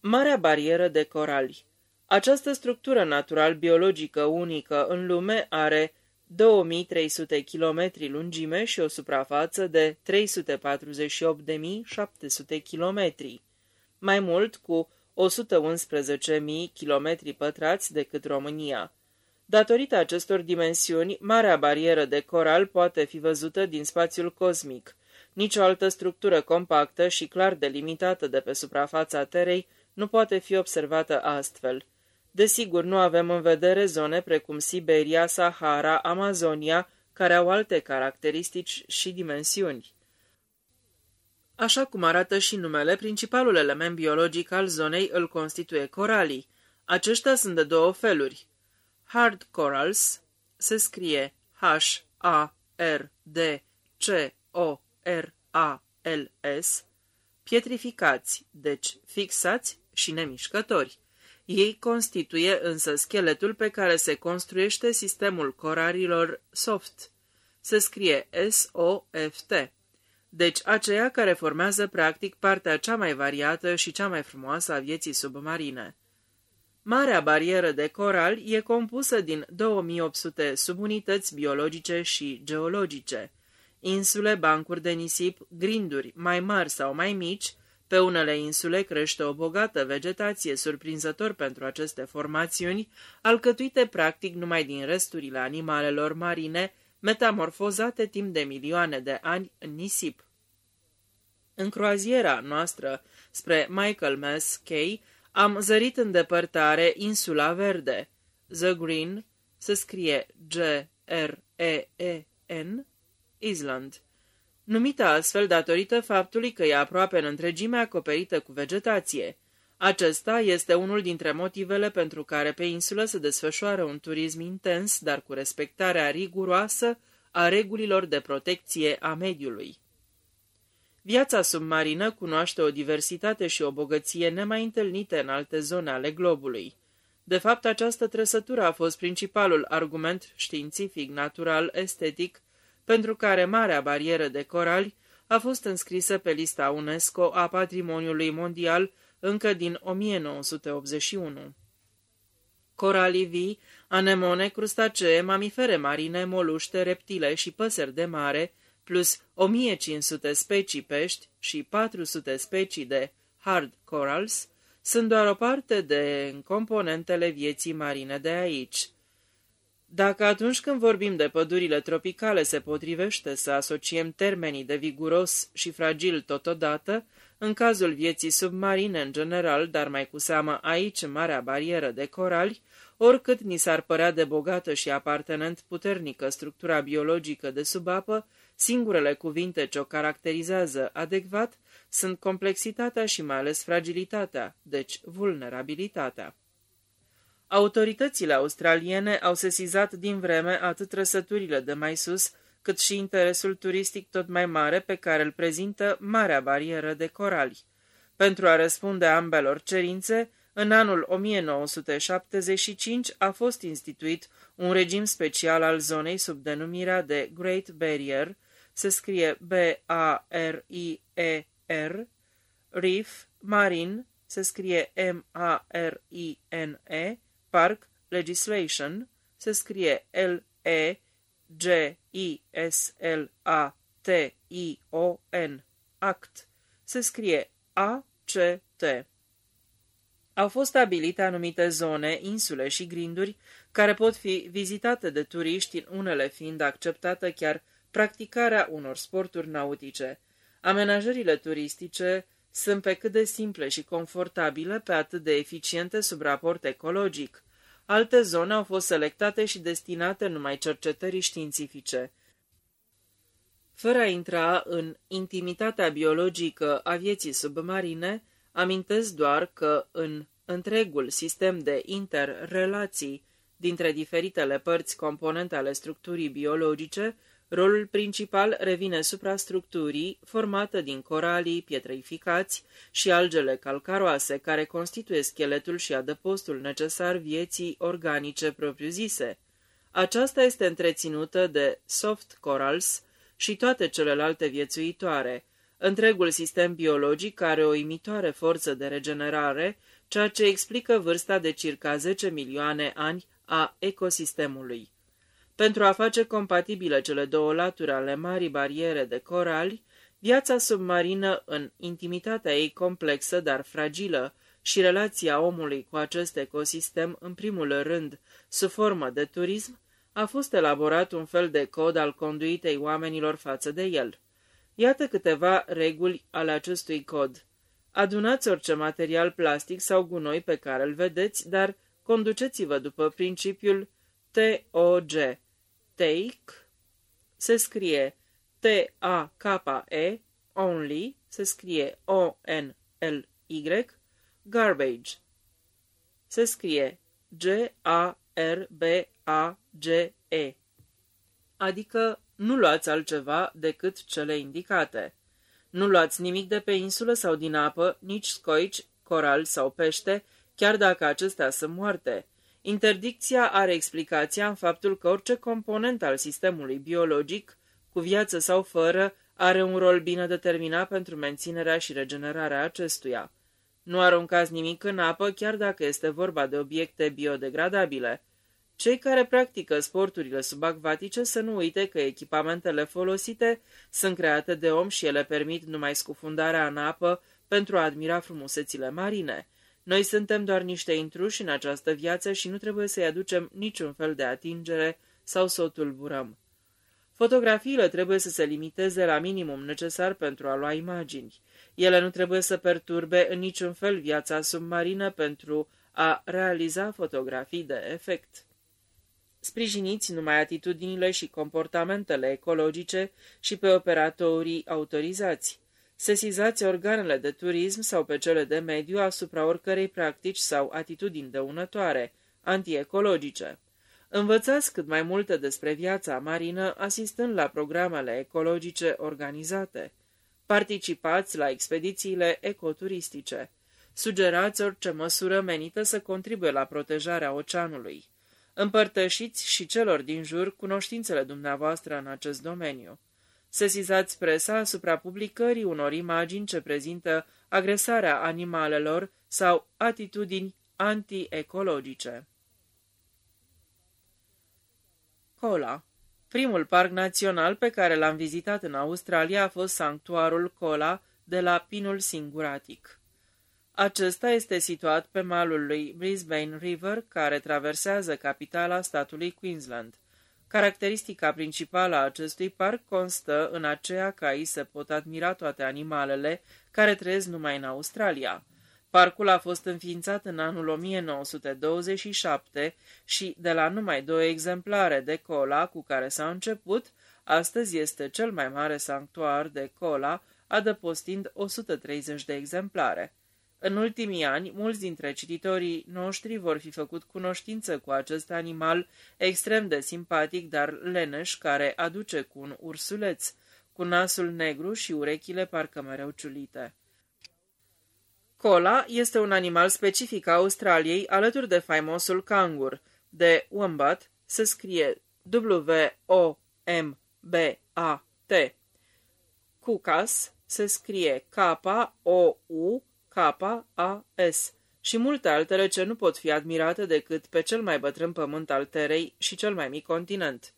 Marea barieră de corali Această structură natural-biologică unică în lume are 2300 km lungime și o suprafață de 348.700 km, mai mult cu 111.000 km pătrați decât România. Datorită acestor dimensiuni, Marea Barieră de Coral poate fi văzută din spațiul cosmic. Nici o altă structură compactă și clar delimitată de pe suprafața Terei nu poate fi observată astfel. Desigur, nu avem în vedere zone precum Siberia, Sahara, Amazonia, care au alte caracteristici și dimensiuni. Așa cum arată și numele, principalul element biologic al zonei îl constituie coralii. Aceștia sunt de două feluri. Hard corals se scrie H-A-R-D-C-O-R-A-L-S, pietrificați, deci fixați și nemișcători. Ei constituie însă scheletul pe care se construiește sistemul coralilor soft. Se scrie S-O-F-T. Deci aceea care formează practic partea cea mai variată și cea mai frumoasă a vieții submarine. Marea barieră de coral e compusă din 2800 subunități biologice și geologice, insule, bancuri de nisip, grinduri mai mari sau mai mici, pe unele insule crește o bogată vegetație surprinzător pentru aceste formațiuni, alcătuite practic numai din resturile animalelor marine, metamorfozate timp de milioane de ani în nisip. În croaziera noastră spre Michael Mass Cay am zărit în depărtare insula verde. The Green se scrie G-R-E-E-N, Island numită astfel datorită faptului că e aproape în întregime acoperită cu vegetație. Acesta este unul dintre motivele pentru care pe insulă se desfășoară un turism intens, dar cu respectarea riguroasă a regulilor de protecție a mediului. Viața submarină cunoaște o diversitate și o bogăție nemai întâlnite în alte zone ale globului. De fapt, această trăsătură a fost principalul argument științific, natural, estetic pentru care Marea Barieră de Corali a fost înscrisă pe lista UNESCO a Patrimoniului Mondial încă din 1981. Coralii vii, anemone, crustacee, mamifere marine, moluște, reptile și păsări de mare, plus 1500 specii pești și 400 specii de hard corals, sunt doar o parte de componentele vieții marine de aici – dacă atunci când vorbim de pădurile tropicale se potrivește să asociem termenii de viguros și fragil totodată, în cazul vieții submarine în general, dar mai cu seamă aici în Marea Barieră de Corali, oricât ni s-ar părea de bogată și apartenent puternică structura biologică de sub apă, singurele cuvinte ce o caracterizează adecvat sunt complexitatea și mai ales fragilitatea, deci vulnerabilitatea. Autoritățile australiene au sesizat din vreme atât trăsăturile de mai sus, cât și interesul turistic tot mai mare pe care îl prezintă Marea Barieră de Corali. Pentru a răspunde ambelor cerințe, în anul 1975 a fost instituit un regim special al zonei sub denumirea de Great Barrier, se scrie B-A-R-I-E-R, Reef Marine, se scrie M-A-R-I-N-E, Park Legislation se scrie L-E-G-I-S-L-A-T-I-O-N. Act se scrie A-C-T. Au fost stabilite anumite zone, insule și grinduri care pot fi vizitate de turiști, unele fiind acceptată chiar practicarea unor sporturi nautice. Amenajările turistice sunt pe cât de simple și confortabile, pe atât de eficiente sub raport ecologic. Alte zone au fost selectate și destinate numai cercetării științifice. Fără a intra în intimitatea biologică a vieții submarine, amintesc doar că în întregul sistem de interrelații dintre diferitele părți componente ale structurii biologice, Rolul principal revine suprastructurii, formată din coralii, pietreificați și algele calcaroase, care constituie scheletul și adăpostul necesar vieții organice propriu-zise. Aceasta este întreținută de soft corals și toate celelalte viețuitoare. Întregul sistem biologic are o imitoare forță de regenerare, ceea ce explică vârsta de circa 10 milioane ani a ecosistemului. Pentru a face compatibile cele două laturi ale marii bariere de corali, viața submarină în intimitatea ei complexă, dar fragilă, și relația omului cu acest ecosistem, în primul rând, sub formă de turism, a fost elaborat un fel de cod al conduitei oamenilor față de el. Iată câteva reguli ale acestui cod. Adunați orice material plastic sau gunoi pe care îl vedeți, dar conduceți-vă după principiul TOG. Take se scrie T-A-K-E, only se scrie O-N-L-Y, garbage se scrie G-A-R-B-A-G-E, adică nu luați altceva decât cele indicate. Nu luați nimic de pe insulă sau din apă, nici scoici, coral sau pește, chiar dacă acestea sunt moarte. Interdicția are explicația în faptul că orice component al sistemului biologic, cu viață sau fără, are un rol bine determinat pentru menținerea și regenerarea acestuia. Nu aruncați nimic în apă, chiar dacă este vorba de obiecte biodegradabile. Cei care practică sporturile subacvatice să nu uite că echipamentele folosite sunt create de om și ele permit numai scufundarea în apă pentru a admira frumusețile marine. Noi suntem doar niște intruși în această viață și nu trebuie să-i aducem niciun fel de atingere sau să o tulburăm. Fotografiile trebuie să se limiteze la minimum necesar pentru a lua imagini. Ele nu trebuie să perturbe în niciun fel viața submarină pentru a realiza fotografii de efect. Sprijiniți numai atitudinile și comportamentele ecologice și pe operatorii autorizați. Sesizați organele de turism sau pe cele de mediu asupra oricărei practici sau atitudini dăunătoare, antiecologice. Învățați cât mai multe despre viața marină asistând la programele ecologice organizate. Participați la expedițiile ecoturistice. Sugerați orice măsură menită să contribuie la protejarea oceanului. Împărtășiți și celor din jur cunoștințele dumneavoastră în acest domeniu. Sesizați presa asupra publicării unor imagini ce prezintă agresarea animalelor sau atitudini anti-ecologice. Cola Primul parc național pe care l-am vizitat în Australia a fost sanctuarul Cola de la Pinul Singuratic. Acesta este situat pe malul lui Brisbane River, care traversează capitala statului Queensland. Caracteristica principală a acestui parc constă în aceea că aici se pot admira toate animalele care trăiesc numai în Australia. Parcul a fost înființat în anul 1927 și, de la numai două exemplare de cola cu care s-a început, astăzi este cel mai mare sanctuar de cola, adăpostind 130 de exemplare. În ultimii ani, mulți dintre cititorii noștri vor fi făcut cunoștință cu acest animal extrem de simpatic, dar leneș, care aduce cu un ursuleț, cu nasul negru și urechile parcă mereu ciulite. Cola este un animal specific a Australiei, alături de faimosul cangur, de wombat, se scrie W-O-M-B-A-T. Cucas se scrie K-O-U K-A-S și multe altele ce nu pot fi admirate decât pe cel mai bătrân pământ al Terei și cel mai mic continent.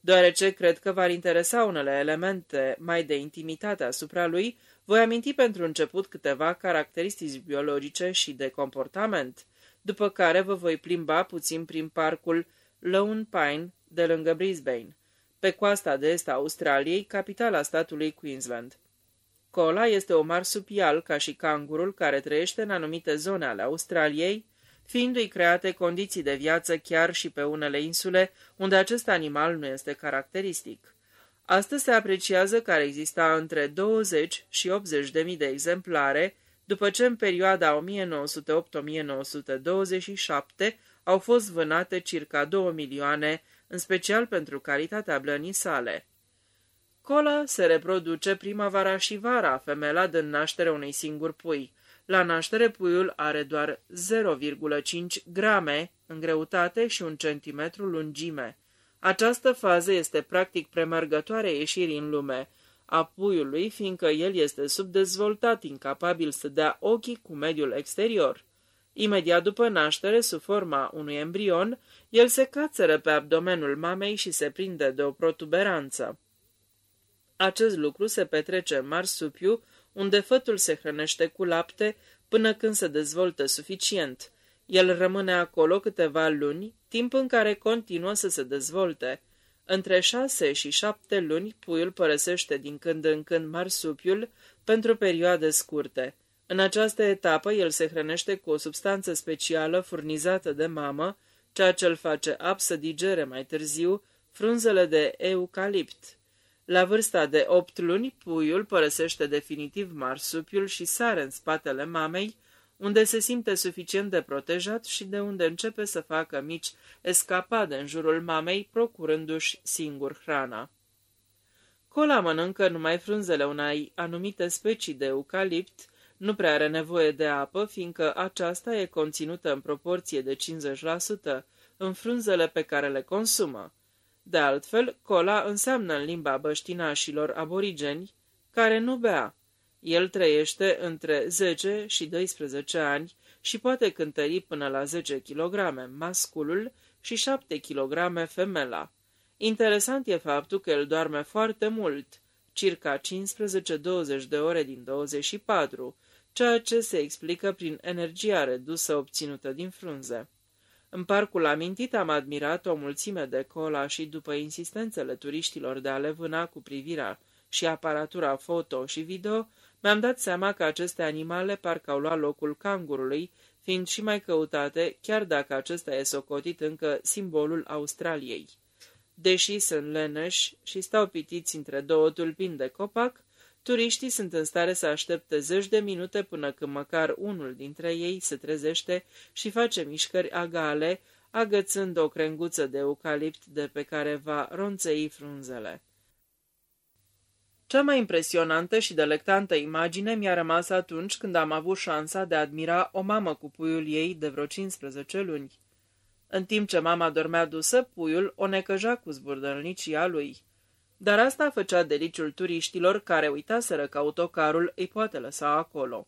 Deoarece cred că v-ar interesa unele elemente mai de intimitate asupra lui, voi aminti pentru început câteva caracteristici biologice și de comportament, după care vă voi plimba puțin prin parcul Lone Pine de lângă Brisbane, pe coasta de est a Australiei, capitala statului Queensland. Cola este o marsupial ca și cangurul care trăiește în anumite zone ale Australiei, fiindu-i create condiții de viață chiar și pe unele insule unde acest animal nu este caracteristic. Astăzi se apreciază că ar exista între 20 și 80 de mii de exemplare, după ce în perioada 1908-1927 au fost vânate circa 2 milioane, în special pentru calitatea blănii sale. Cola se reproduce primăvara și vara, femela dând naștere unui singur pui. La naștere puiul are doar 0,5 grame în greutate și un centimetru lungime. Această fază este practic premergătoare ieșirii în lume. a puiului, fiindcă el este subdezvoltat, incapabil să dea ochii cu mediul exterior. Imediat după naștere, sub forma unui embrion, el se cațără pe abdomenul mamei și se prinde de o protuberanță. Acest lucru se petrece în marsupiu, unde fătul se hrănește cu lapte până când se dezvoltă suficient. El rămâne acolo câteva luni, timp în care continuă să se dezvolte. Între șase și șapte luni, puiul părăsește din când în când marsupiul pentru perioade scurte. În această etapă, el se hrănește cu o substanță specială furnizată de mamă, ceea ce îl face ap să digere mai târziu frunzele de eucalipt. La vârsta de opt luni, puiul părăsește definitiv marsupiul și sare în spatele mamei, unde se simte suficient de protejat și de unde începe să facă mici escapade în jurul mamei, procurându-și singur hrana. Cola mănâncă numai frunzele unei anumite specii de eucalipt, nu prea are nevoie de apă, fiindcă aceasta e conținută în proporție de 50% în frunzele pe care le consumă. De altfel, cola înseamnă în limba băștinașilor aborigeni care nu bea. El trăiește între 10 și 12 ani și poate cântări până la 10 kg masculul și 7 kg femela. Interesant e faptul că el doarme foarte mult, circa 15-20 de ore din 24, ceea ce se explică prin energia redusă obținută din frunze. În parcul amintit am admirat o mulțime de cola și după insistențele turiștilor de a le vâna cu privirea și aparatura foto și video, mi-am dat seama că aceste animale parcă au luat locul cangurului, fiind și mai căutate, chiar dacă acesta e socotit încă simbolul Australiei. Deși sunt leneși și stau pitiți între două tulpini de copac, Turiștii sunt în stare să aștepte zeci de minute până când măcar unul dintre ei se trezește și face mișcări agale, agățând o crenguță de eucalipt de pe care va ronțăi frunzele. Cea mai impresionantă și delectantă imagine mi-a rămas atunci când am avut șansa de a admira o mamă cu puiul ei de vreo 15 luni. În timp ce mama dormea dusă, puiul o necăja cu zburdălnicia lui. Dar asta făcea deliciul turiștilor care uitaseră că autocarul îi poate lăsa acolo.